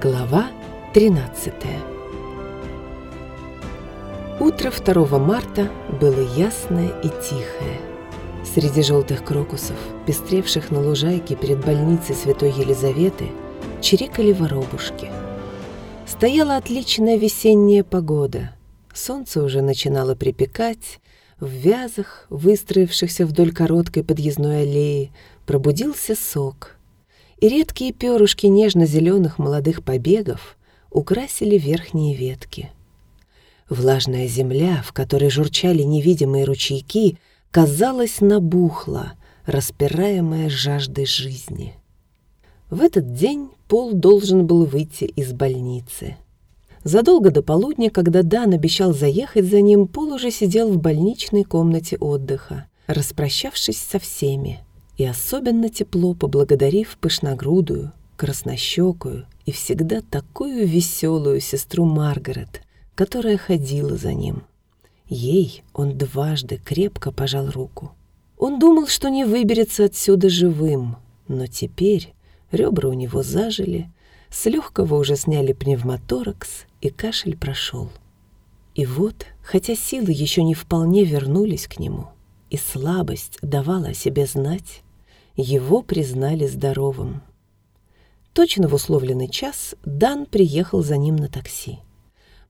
Глава 13 Утро 2 марта было ясное и тихое. Среди желтых крокусов, пестревших на лужайке перед больницей Святой Елизаветы, чирикали воробушки. Стояла отличная весенняя погода. Солнце уже начинало припекать, в вязах, выстроившихся вдоль короткой подъездной аллеи, пробудился сок. И редкие перышки нежно-зеленых молодых побегов украсили верхние ветки. Влажная земля, в которой журчали невидимые ручейки, казалось, набухла, распираемая жаждой жизни. В этот день Пол должен был выйти из больницы. Задолго до полудня, когда Дан обещал заехать за ним, Пол уже сидел в больничной комнате отдыха, распрощавшись со всеми, и особенно тепло поблагодарив пышногрудую, краснощекую и всегда такую веселую сестру Маргарет, которая ходила за ним. Ей он дважды крепко пожал руку. Он думал, что не выберется отсюда живым, но теперь ребра у него зажили, с легкого уже сняли пневмоторакс, и кашель прошел. И вот, хотя силы еще не вполне вернулись к нему, и слабость давала о себе знать, его признали здоровым. Точно в условленный час Дан приехал за ним на такси.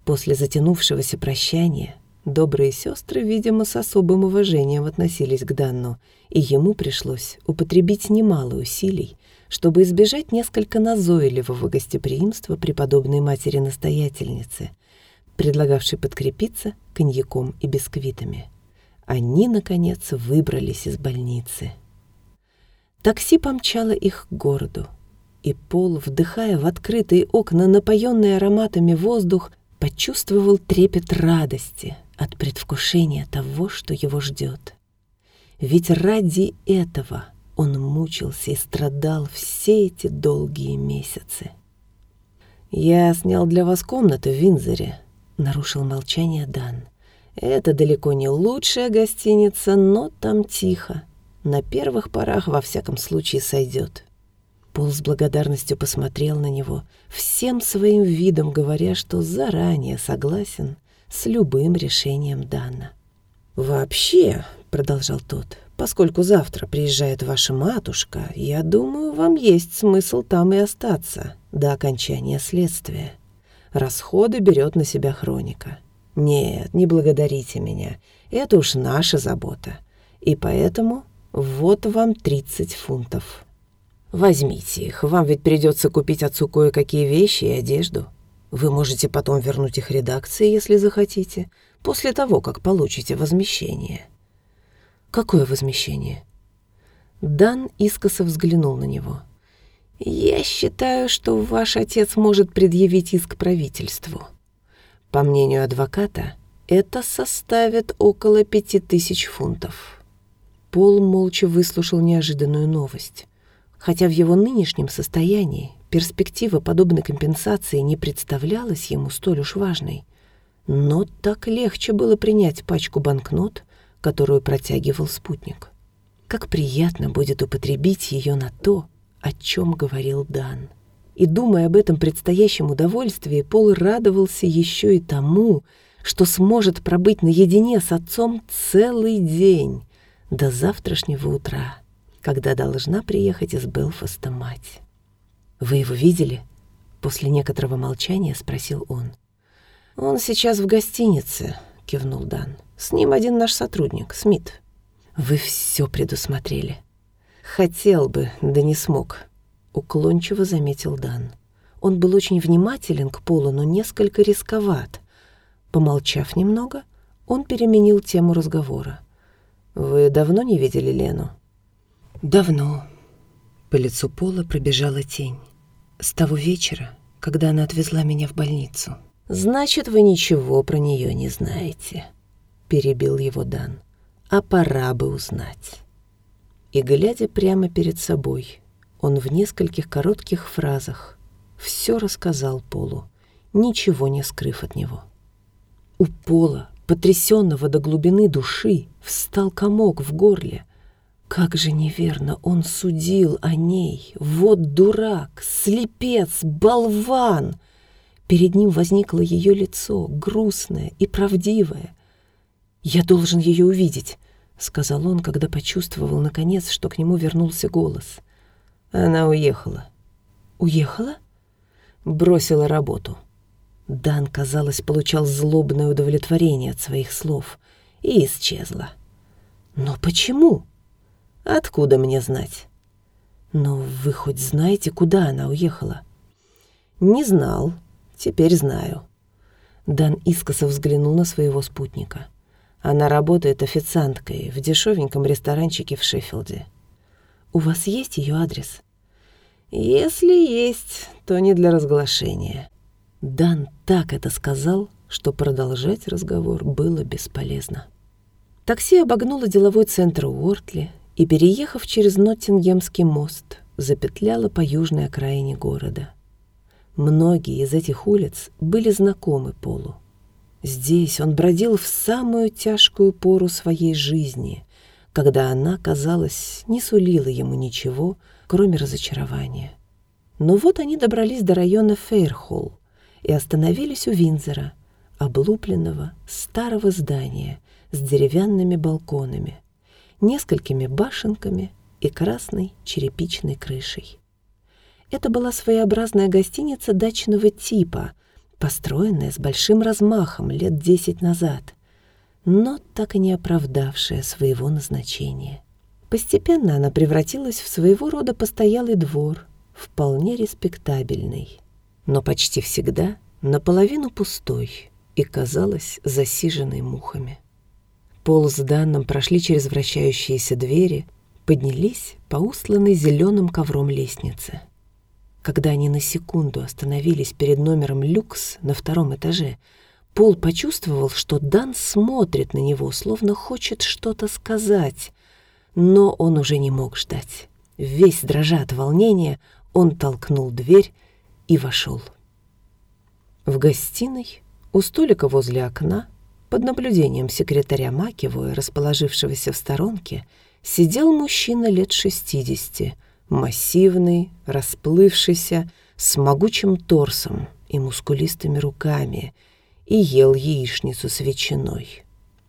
После затянувшегося прощания добрые сестры, видимо, с особым уважением относились к Данну, и ему пришлось употребить немало усилий, чтобы избежать несколько назойливого гостеприимства преподобной матери-настоятельницы, предлагавшей подкрепиться коньяком и бисквитами. Они, наконец, выбрались из больницы. Такси помчало их к городу, и Пол, вдыхая в открытые окна напоенный ароматами воздух, почувствовал трепет радости от предвкушения того, что его ждет. Ведь ради этого — он мучился и страдал все эти долгие месяцы. «Я снял для вас комнату в Винзоре», — нарушил молчание Дан. «Это далеко не лучшая гостиница, но там тихо. На первых порах, во всяком случае, сойдет». Пол с благодарностью посмотрел на него, всем своим видом говоря, что заранее согласен с любым решением Дана. «Вообще», — продолжал тот, Поскольку завтра приезжает ваша матушка, я думаю, вам есть смысл там и остаться до окончания следствия. Расходы берет на себя хроника. Нет, не благодарите меня. Это уж наша забота. И поэтому вот вам 30 фунтов. Возьмите их. Вам ведь придется купить отцу кое-какие вещи и одежду. Вы можете потом вернуть их редакции, если захотите, после того, как получите возмещение. «Какое возмещение?» Дан искоса взглянул на него. «Я считаю, что ваш отец может предъявить иск правительству. По мнению адвоката, это составит около пяти тысяч фунтов». Пол молча выслушал неожиданную новость. Хотя в его нынешнем состоянии перспектива подобной компенсации не представлялась ему столь уж важной. Но так легче было принять пачку банкнот, которую протягивал спутник. Как приятно будет употребить ее на то, о чем говорил Дан. И, думая об этом предстоящем удовольствии, Пол радовался еще и тому, что сможет пробыть наедине с отцом целый день, до завтрашнего утра, когда должна приехать из Белфаста мать. «Вы его видели?» После некоторого молчания спросил он. «Он сейчас в гостинице», — кивнул Дан. С ним один наш сотрудник, Смит. Вы все предусмотрели. Хотел бы, да не смог, уклончиво заметил Дан. Он был очень внимателен к Полу, но несколько рисковат. Помолчав немного, он переменил тему разговора. «Вы давно не видели Лену?» «Давно». По лицу Пола пробежала тень. «С того вечера, когда она отвезла меня в больницу». «Значит, вы ничего про нее не знаете», — перебил его Дан. «А пора бы узнать». И, глядя прямо перед собой, он в нескольких коротких фразах все рассказал Полу, ничего не скрыв от него. У Пола, потрясенного до глубины души, встал комок в горле, Как же неверно он судил о ней. Вот дурак, слепец, болван. Перед ним возникло ее лицо, грустное и правдивое. «Я должен ее увидеть», — сказал он, когда почувствовал, наконец, что к нему вернулся голос. Она уехала. «Уехала?» Бросила работу. Дан, казалось, получал злобное удовлетворение от своих слов и исчезла. «Но почему?» Откуда мне знать? Но вы хоть знаете, куда она уехала? Не знал, теперь знаю. Дан искоса взглянул на своего спутника. Она работает официанткой в дешевеньком ресторанчике в Шеффилде. У вас есть ее адрес? Если есть, то не для разглашения. Дан так это сказал, что продолжать разговор было бесполезно. Такси обогнуло деловой центр Уортли, и, переехав через Ноттингемский мост, запетляла по южной окраине города. Многие из этих улиц были знакомы Полу. Здесь он бродил в самую тяжкую пору своей жизни, когда она, казалось, не сулила ему ничего, кроме разочарования. Но вот они добрались до района Фейрхолл и остановились у Винзера, облупленного старого здания с деревянными балконами, несколькими башенками и красной черепичной крышей. Это была своеобразная гостиница дачного типа, построенная с большим размахом лет десять назад, но так и не оправдавшая своего назначения. Постепенно она превратилась в своего рода постоялый двор, вполне респектабельный, но почти всегда наполовину пустой и казалась засиженной мухами. Пол с Данном прошли через вращающиеся двери, поднялись по устланной зеленым ковром лестнице. Когда они на секунду остановились перед номером «Люкс» на втором этаже, Пол почувствовал, что Дан смотрит на него, словно хочет что-то сказать, но он уже не мог ждать. Весь дрожа от волнения, он толкнул дверь и вошел. В гостиной, у столика возле окна, под наблюдением секретаря Макевой, расположившегося в сторонке, сидел мужчина лет шестидесяти, массивный, расплывшийся, с могучим торсом и мускулистыми руками, и ел яичницу с ветчиной.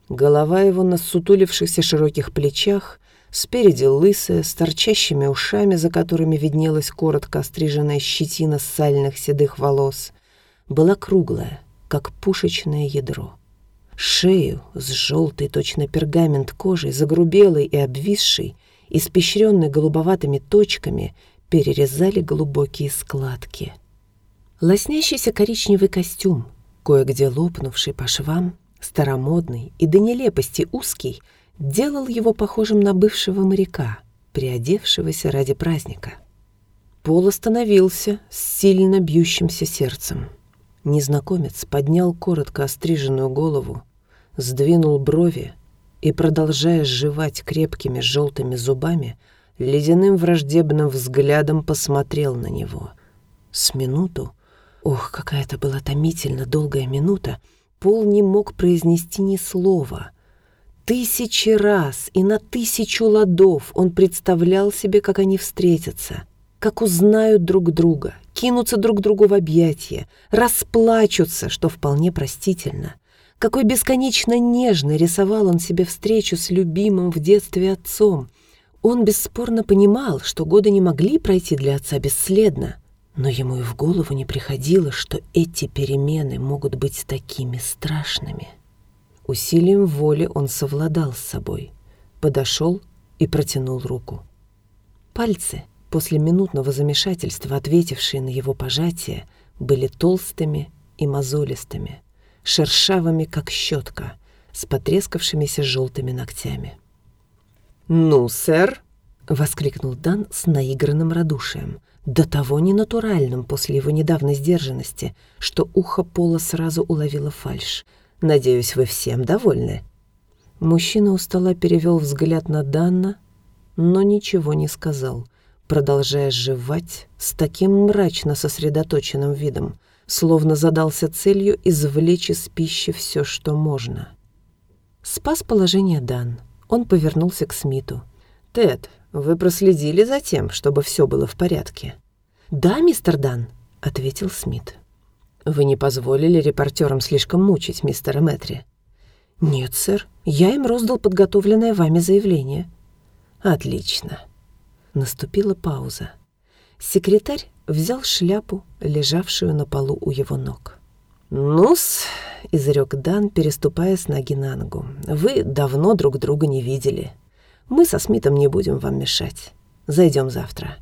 Голова его на сутулившихся широких плечах, спереди лысая, с торчащими ушами, за которыми виднелась коротко остриженная щетина сальных седых волос, была круглая, как пушечное ядро. Шею с желтой точно пергамент кожей, загрубелой и обвисшей, испещренной голубоватыми точками, перерезали глубокие складки. Лоснящийся коричневый костюм, кое-где лопнувший по швам, старомодный и до нелепости узкий, делал его похожим на бывшего моряка, приодевшегося ради праздника. Пол остановился с сильно бьющимся сердцем. Незнакомец поднял коротко остриженную голову, сдвинул брови и, продолжая жевать крепкими желтыми зубами, ледяным враждебным взглядом посмотрел на него. С минуту, ох, какая это была томительно долгая минута, Пол не мог произнести ни слова. Тысячи раз и на тысячу ладов он представлял себе, как они встретятся, как узнают друг друга, кинутся друг другу в объятия, расплачутся, что вполне простительно — какой бесконечно нежно рисовал он себе встречу с любимым в детстве отцом. Он бесспорно понимал, что годы не могли пройти для отца бесследно, но ему и в голову не приходило, что эти перемены могут быть такими страшными. Усилием воли он совладал с собой, подошел и протянул руку. Пальцы, после минутного замешательства, ответившие на его пожатие, были толстыми и мозолистыми шершавыми, как щетка, с потрескавшимися желтыми ногтями. «Ну, сэр!» — воскликнул Дан с наигранным радушием, до того ненатуральным после его недавней сдержанности, что ухо Пола сразу уловило фальшь. «Надеюсь, вы всем довольны?» Мужчина устало перевел взгляд на Данна, но ничего не сказал, продолжая жевать с таким мрачно сосредоточенным видом, словно задался целью извлечь из пищи все, что можно. Спас положение Дан. Он повернулся к Смиту. «Тед, вы проследили за тем, чтобы все было в порядке?» «Да, мистер Дан», — ответил Смит. «Вы не позволили репортерам слишком мучить мистера Мэтри?» «Нет, сэр, я им роздал подготовленное вами заявление». «Отлично». Наступила пауза. Секретарь взял шляпу, лежавшую на полу у его ног. «Ну-с», — изрек Дан, переступая с ноги на ногу, — «вы давно друг друга не видели. Мы со Смитом не будем вам мешать. Зайдем завтра.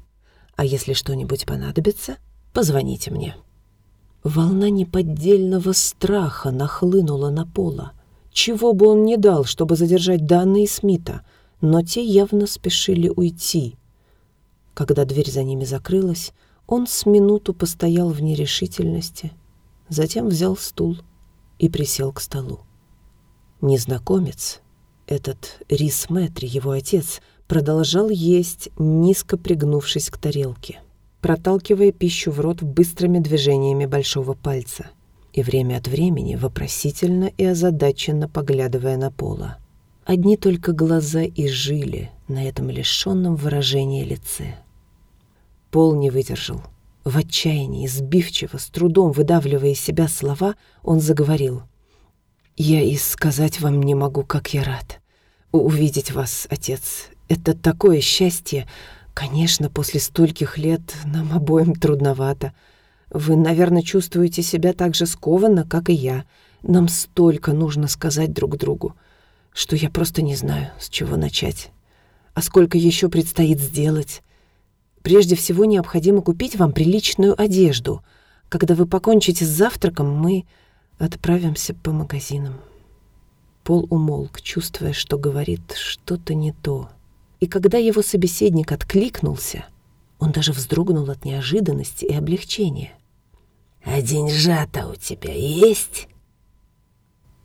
А если что-нибудь понадобится, позвоните мне». Волна неподдельного страха нахлынула на Пола. Чего бы он не дал, чтобы задержать Дана и Смита, но те явно спешили уйти. Когда дверь за ними закрылась, он с минуту постоял в нерешительности — затем взял стул и присел к столу. Незнакомец, этот Рис Мэтри, его отец, продолжал есть, низко пригнувшись к тарелке, проталкивая пищу в рот быстрыми движениями большого пальца и время от времени вопросительно и озадаченно поглядывая на пола. Одни только глаза и жили на этом лишенном выражения лице. Пол не выдержал — в отчаянии, сбивчиво, с трудом выдавливая из себя слова, он заговорил. «Я и сказать вам не могу, как я рад. Увидеть вас, отец, это такое счастье. Конечно, после стольких лет нам обоим трудновато. Вы, наверное, чувствуете себя так же скованно, как и я. Нам столько нужно сказать друг другу, что я просто не знаю, с чего начать. А сколько еще предстоит сделать. Прежде всего необходимо купить вам приличную одежду. Когда вы покончите с завтраком, мы отправимся по магазинам». Пол умолк, чувствуя, что говорит что-то не то. И когда его собеседник откликнулся, он даже вздрогнул от неожиданности и облегчения. «А деньжата у тебя есть?»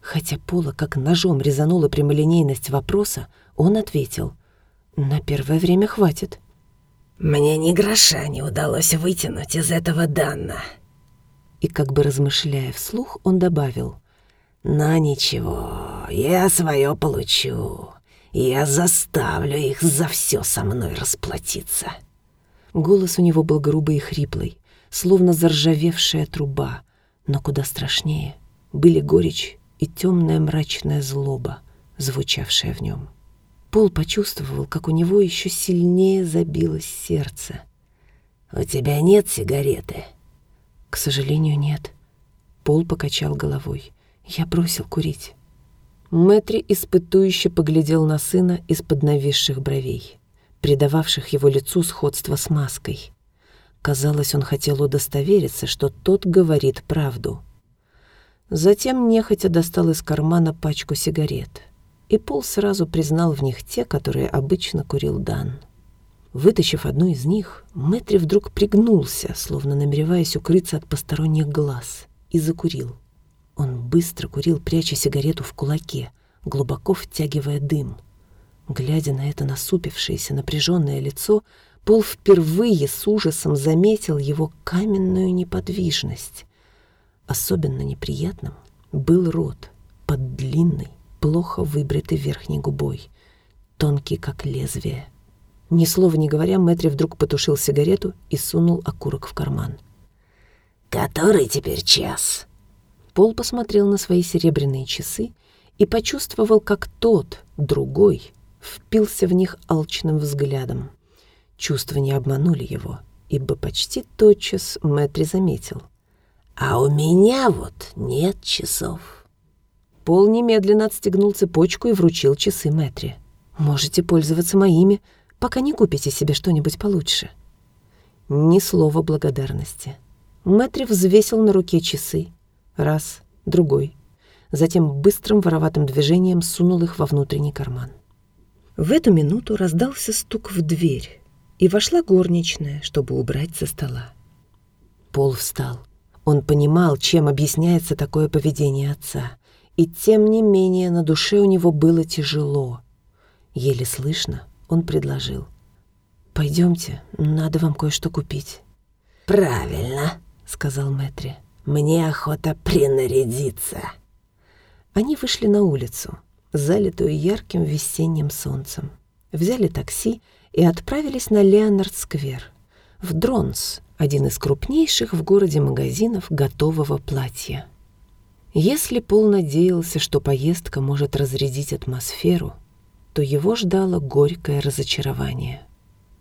Хотя Пола как ножом резанула прямолинейность вопроса, он ответил, «На первое время хватит». Мне ни гроша не удалось вытянуть из этого Данна. И как бы размышляя вслух, он добавил. Но ничего, я свое получу. Я заставлю их за все со мной расплатиться. Голос у него был грубый и хриплый, словно заржавевшая труба, но куда страшнее были горечь и темная мрачная злоба, звучавшая в нем. Пол почувствовал, как у него еще сильнее забилось сердце. «У тебя нет сигареты?» «К сожалению, нет». Пол покачал головой. «Я бросил курить». Мэтри испытующе поглядел на сына из-под нависших бровей, придававших его лицу сходство с маской. Казалось, он хотел удостовериться, что тот говорит правду. Затем нехотя достал из кармана пачку сигарет — и Пол сразу признал в них те, которые обычно курил Дан. Вытащив одну из них, Мэтри вдруг пригнулся, словно намереваясь укрыться от посторонних глаз, и закурил. Он быстро курил, пряча сигарету в кулаке, глубоко втягивая дым. Глядя на это насупившееся, напряженное лицо, Пол впервые с ужасом заметил его каменную неподвижность. Особенно неприятным был рот под длинной, плохо выбритый верхней губой, тонкий, как лезвие. Ни слова не говоря, Мэтри вдруг потушил сигарету и сунул окурок в карман. «Который теперь час?» Пол посмотрел на свои серебряные часы и почувствовал, как тот, другой, впился в них алчным взглядом. Чувства не обманули его, ибо почти тотчас Мэтри заметил. «А у меня вот нет часов». Пол немедленно отстегнул цепочку и вручил часы Мэтри. «Можете пользоваться моими, пока не купите себе что-нибудь получше». Ни слова благодарности. Мэтри взвесил на руке часы. Раз, другой. Затем быстрым вороватым движением сунул их во внутренний карман. В эту минуту раздался стук в дверь, и вошла горничная, чтобы убрать со стола. Пол встал. Он понимал, чем объясняется такое поведение отца и тем не менее на душе у него было тяжело. Еле слышно он предложил. «Пойдемте, надо вам кое-что купить». «Правильно», — сказал Мэтри. «Мне охота принарядиться». Они вышли на улицу, залитую ярким весенним солнцем. взяли такси и отправились на Леонард-сквер, в Дронс, один из крупнейших в городе магазинов готового платья. Если Пол надеялся, что поездка может разрядить атмосферу, то его ждало горькое разочарование.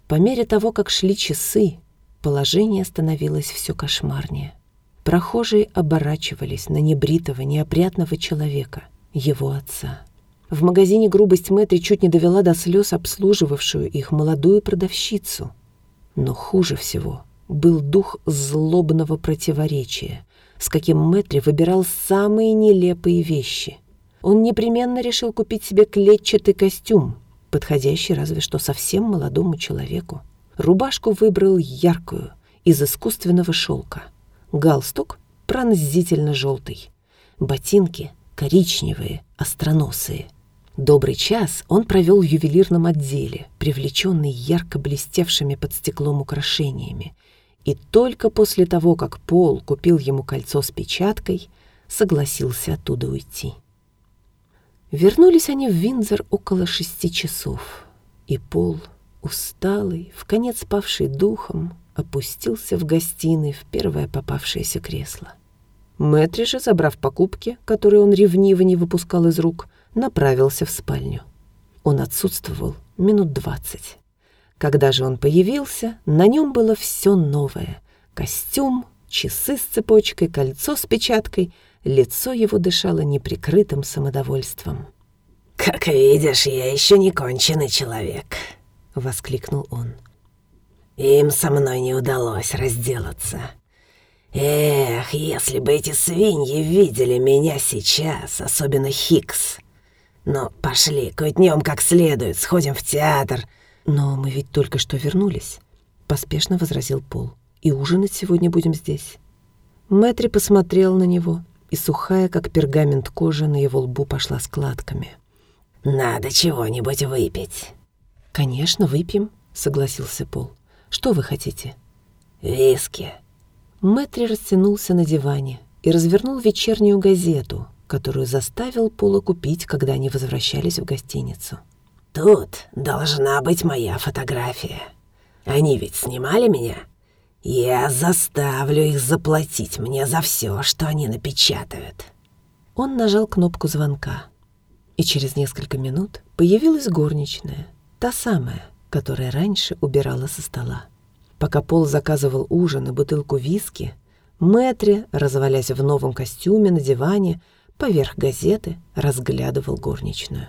По мере того, как шли часы, положение становилось все кошмарнее. Прохожие оборачивались на небритого, неопрятного человека, его отца. В магазине грубость Мэтри чуть не довела до слез обслуживавшую их молодую продавщицу. Но хуже всего был дух злобного противоречия, с каким Мэтри выбирал самые нелепые вещи. Он непременно решил купить себе клетчатый костюм, подходящий разве что совсем молодому человеку. Рубашку выбрал яркую, из искусственного шелка. Галстук пронзительно желтый. Ботинки коричневые, остроносые — Добрый час он провел в ювелирном отделе, привлеченный ярко блестевшими под стеклом украшениями, и только после того, как Пол купил ему кольцо с печаткой, согласился оттуда уйти. Вернулись они в Виндзор около шести часов, и Пол, усталый, в конец павший духом, опустился в гостиной в первое попавшееся кресло. Мэтри же, забрав покупки, которые он ревниво не выпускал из рук, направился в спальню. Он отсутствовал минут двадцать. Когда же он появился, на нем было все новое. Костюм, часы с цепочкой, кольцо с печаткой. Лицо его дышало неприкрытым самодовольством. «Как видишь, я еще не конченый человек», — воскликнул он. «Им со мной не удалось разделаться. Эх, если бы эти свиньи видели меня сейчас, особенно Хикс. «Ну, пошли, кутнем как следует, сходим в театр». «Но мы ведь только что вернулись», — поспешно возразил Пол. «И ужинать сегодня будем здесь». Мэтри посмотрел на него, и сухая, как пергамент кожа, на его лбу пошла складками. «Надо чего-нибудь выпить». «Конечно, выпьем», — согласился Пол. «Что вы хотите?» «Виски». Мэтри растянулся на диване и развернул вечернюю газету, которую заставил Пола купить, когда они возвращались в гостиницу. «Тут должна быть моя фотография. Они ведь снимали меня. Я заставлю их заплатить мне за все, что они напечатают». Он нажал кнопку звонка, и через несколько минут появилась горничная, та самая, которая раньше убирала со стола. Пока Пол заказывал ужин и бутылку виски, Мэтри, развалясь в новом костюме на диване, поверх газеты разглядывал горничную.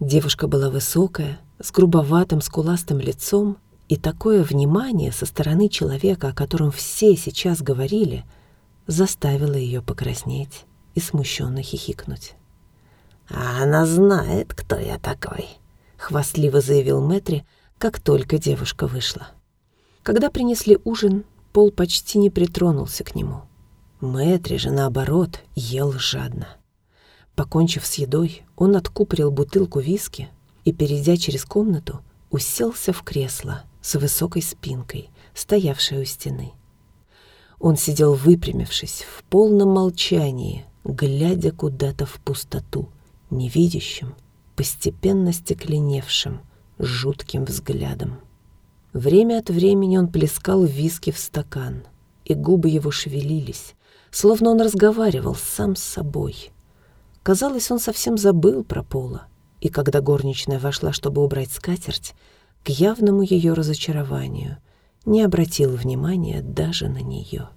Девушка была высокая, с грубоватым скуластым лицом, и такое внимание со стороны человека, о котором все сейчас говорили, заставило ее покраснеть и смущенно хихикнуть. «А она знает, кто я такой», — хвастливо заявил Мэтри, как только девушка вышла. Когда принесли ужин, Пол почти не притронулся к нему — Мэтри же, наоборот, ел жадно. Покончив с едой, он откупорил бутылку виски и, перейдя через комнату, уселся в кресло с высокой спинкой, стоявшей у стены. Он сидел выпрямившись, в полном молчании, глядя куда-то в пустоту, невидящим, постепенно стекленевшим, жутким взглядом. Время от времени он плескал виски в стакан, и губы его шевелились, словно он разговаривал сам с собой. Казалось, он совсем забыл про Пола, и когда горничная вошла, чтобы убрать скатерть, к явному ее разочарованию не обратил внимания даже на нее.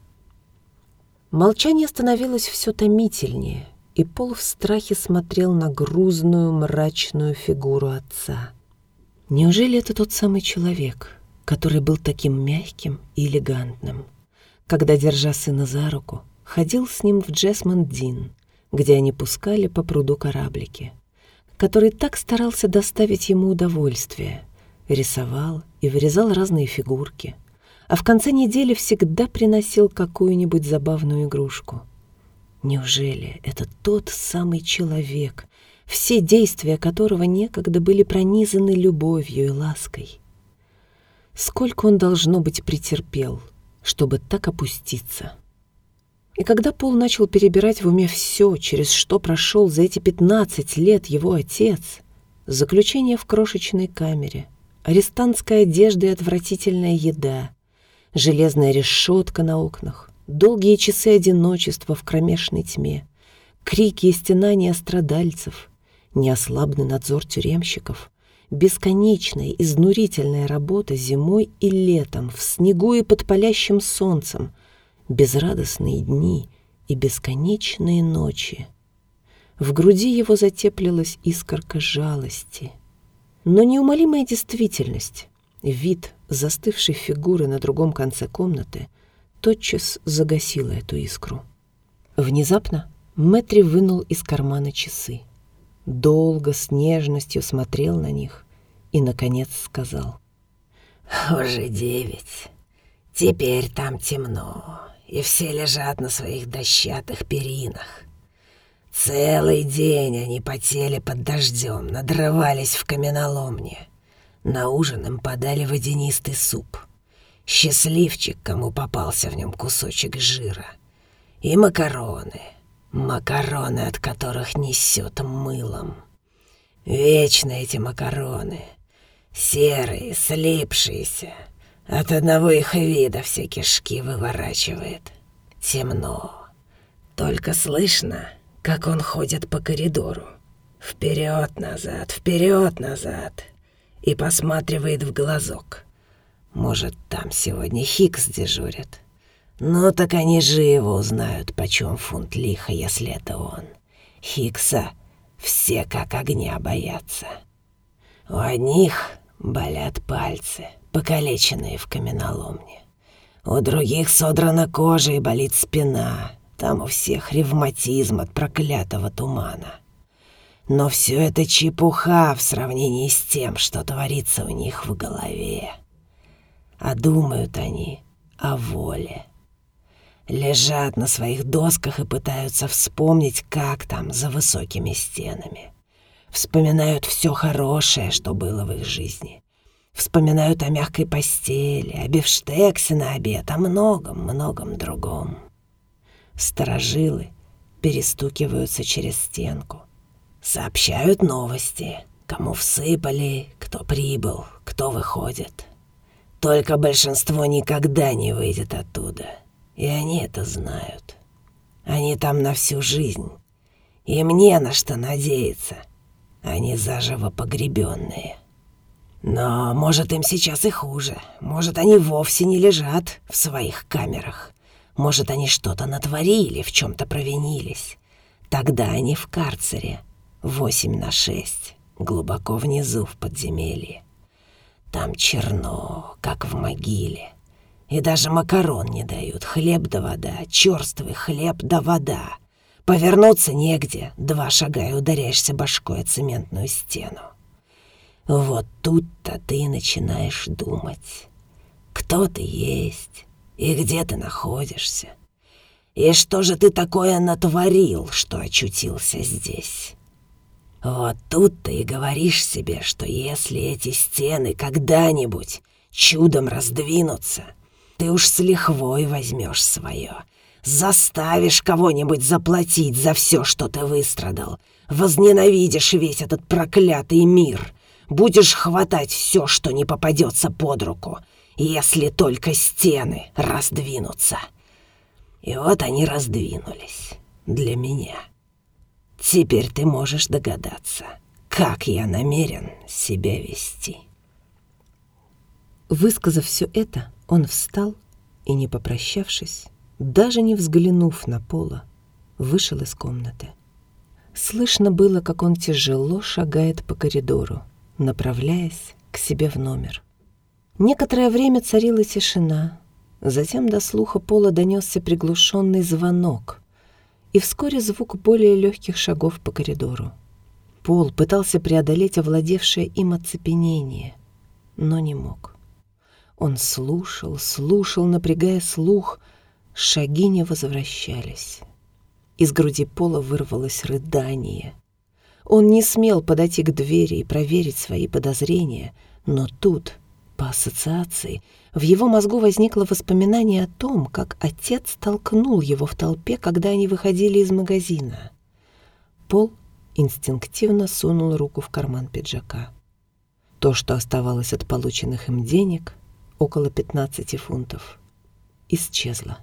Молчание становилось все томительнее, и Пол в страхе смотрел на грузную мрачную фигуру отца. Неужели это тот самый человек, который был таким мягким и элегантным, когда, держа сына за руку, ходил с ним в Джесмонд-Дин, где они пускали по пруду кораблики, который так старался доставить ему удовольствие, рисовал и вырезал разные фигурки, а в конце недели всегда приносил какую-нибудь забавную игрушку. Неужели это тот самый человек, все действия которого некогда были пронизаны любовью и лаской? Сколько он, должно быть, претерпел, чтобы так опуститься? И когда Пол начал перебирать в уме все, через что прошел за эти 15 лет его отец, заключение в крошечной камере, арестантская одежда и отвратительная еда, железная решетка на окнах, долгие часы одиночества в кромешной тьме, крики и стенания страдальцев, неослабный надзор тюремщиков, бесконечная изнурительная работа зимой и летом, в снегу и под палящим солнцем, безрадостные дни и бесконечные ночи. В груди его затеплилась искорка жалости. Но неумолимая действительность, вид застывшей фигуры на другом конце комнаты, тотчас загасила эту искру. Внезапно Мэтри вынул из кармана часы долго с нежностью смотрел на них и, наконец, сказал. «Уже девять. Теперь там темно, и все лежат на своих дощатых перинах. Целый день они потели под дождем, надрывались в каменоломне. На ужин им подали водянистый суп. Счастливчик, кому попался в нем кусочек жира. И макароны — Макароны, от которых несет мылом. Вечно эти макароны. Серые, слипшиеся. От одного их вида все кишки выворачивает. Темно. Только слышно, как он ходит по коридору. Вперед-назад, вперед-назад. И посматривает в глазок. Может, там сегодня Хикс дежурит. Ну так они живо узнают, почем фунт лиха, если это он. Хикса все как огня боятся. У одних болят пальцы, покалеченные в каменоломне. У других содрана кожа и болит спина. Там у всех ревматизм от проклятого тумана. Но все это чепуха в сравнении с тем, что творится у них в голове. А думают они о воле лежат на своих досках и пытаются вспомнить, как там за высокими стенами. Вспоминают все хорошее, что было в их жизни. Вспоминают о мягкой постели, о бифштексе на обед, о многом-многом другом. Сторожилы перестукиваются через стенку. Сообщают новости, кому всыпали, кто прибыл, кто выходит. Только большинство никогда не выйдет оттуда — и они это знают. Они там на всю жизнь. И мне на что надеяться. Они заживо погребенные. Но, может, им сейчас и хуже. Может, они вовсе не лежат в своих камерах. Может, они что-то натворили, в чем-то провинились. Тогда они в карцере. Восемь на шесть. Глубоко внизу в подземелье. Там черно, как в могиле. И даже макарон не дают, хлеб да вода, черствый хлеб да вода. Повернуться негде, два шага и ударяешься башкой о цементную стену. Вот тут-то ты начинаешь думать, кто ты есть и где ты находишься. И что же ты такое натворил, что очутился здесь? Вот тут ты и говоришь себе, что если эти стены когда-нибудь чудом раздвинутся — ты уж с лихвой возьмешь свое. Заставишь кого-нибудь заплатить за все, что ты выстрадал. Возненавидишь весь этот проклятый мир. Будешь хватать все, что не попадется под руку, если только стены раздвинутся. И вот они раздвинулись для меня. Теперь ты можешь догадаться, как я намерен себя вести. Высказав все это, он встал и, не попрощавшись, даже не взглянув на Пола, вышел из комнаты. Слышно было, как он тяжело шагает по коридору, направляясь к себе в номер. Некоторое время царила тишина, затем до слуха Пола донесся приглушенный звонок, и вскоре звук более легких шагов по коридору. Пол пытался преодолеть овладевшее им оцепенение, но не мог. Он слушал, слушал, напрягая слух. Шаги не возвращались. Из груди пола вырвалось рыдание. Он не смел подойти к двери и проверить свои подозрения, но тут, по ассоциации, в его мозгу возникло воспоминание о том, как отец толкнул его в толпе, когда они выходили из магазина. Пол инстинктивно сунул руку в карман пиджака. То, что оставалось от полученных им денег, около 15 фунтов, исчезло.